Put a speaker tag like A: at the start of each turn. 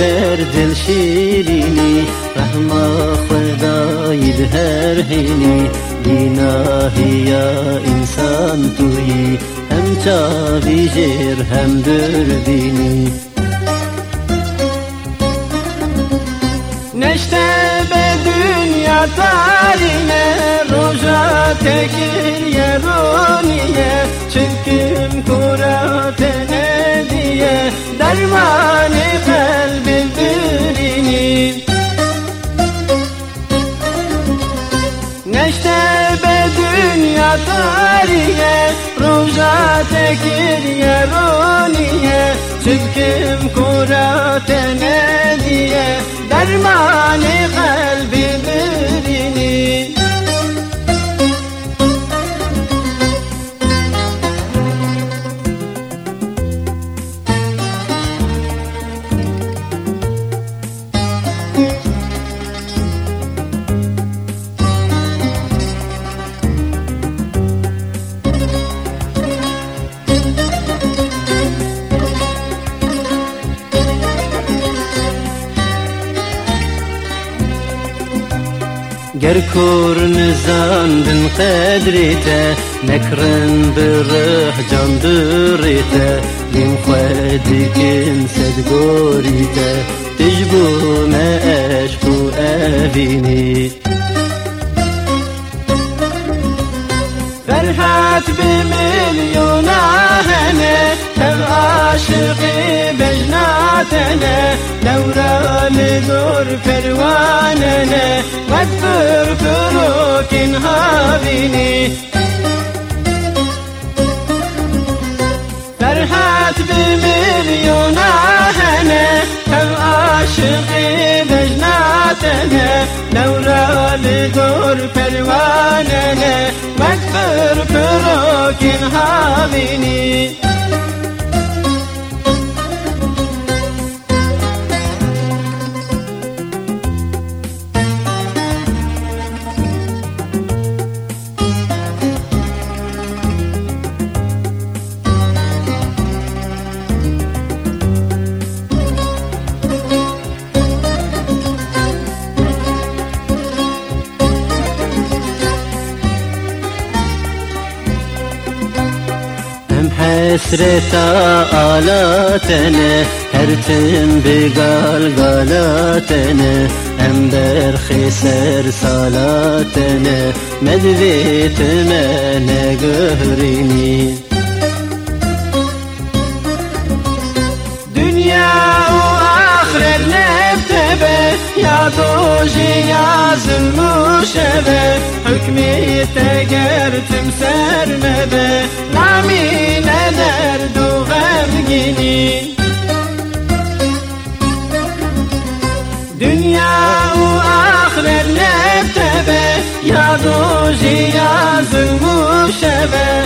A: بر دل شیرینی رحمه خدای هر حینی بیناهی یا انسان تویی هم چاوی جر هم دردینی
B: Neşte be dünya tarihine Roja tekir tarihe Roja tekir yeruniye Çirkin kuratene diye. Dermani kalbi
A: گر کور نزاندن قدریته نکرن بره جان دریته لیم خودی کن سد گوریته تجبو ما عشق و اوینی
B: فرحت بمليون هنه هل عاشقي بجناتنا لورا عبر فرواننا واكبر فروك هابني فرحات بمليون هنا كم عاشق بجناتنا لولا لدور فرواننا واكبر فروك
A: هابني Hesreta alatene Hertim bi galgalatene Ember khiser
B: salatene Medvitime ne göhrini Ya doji ya zulmü şebe Hükmü teger tüm sermebe Nami ne derdu gemgini Dünya o ahiret neftebe Ya doji ya zulmü şebe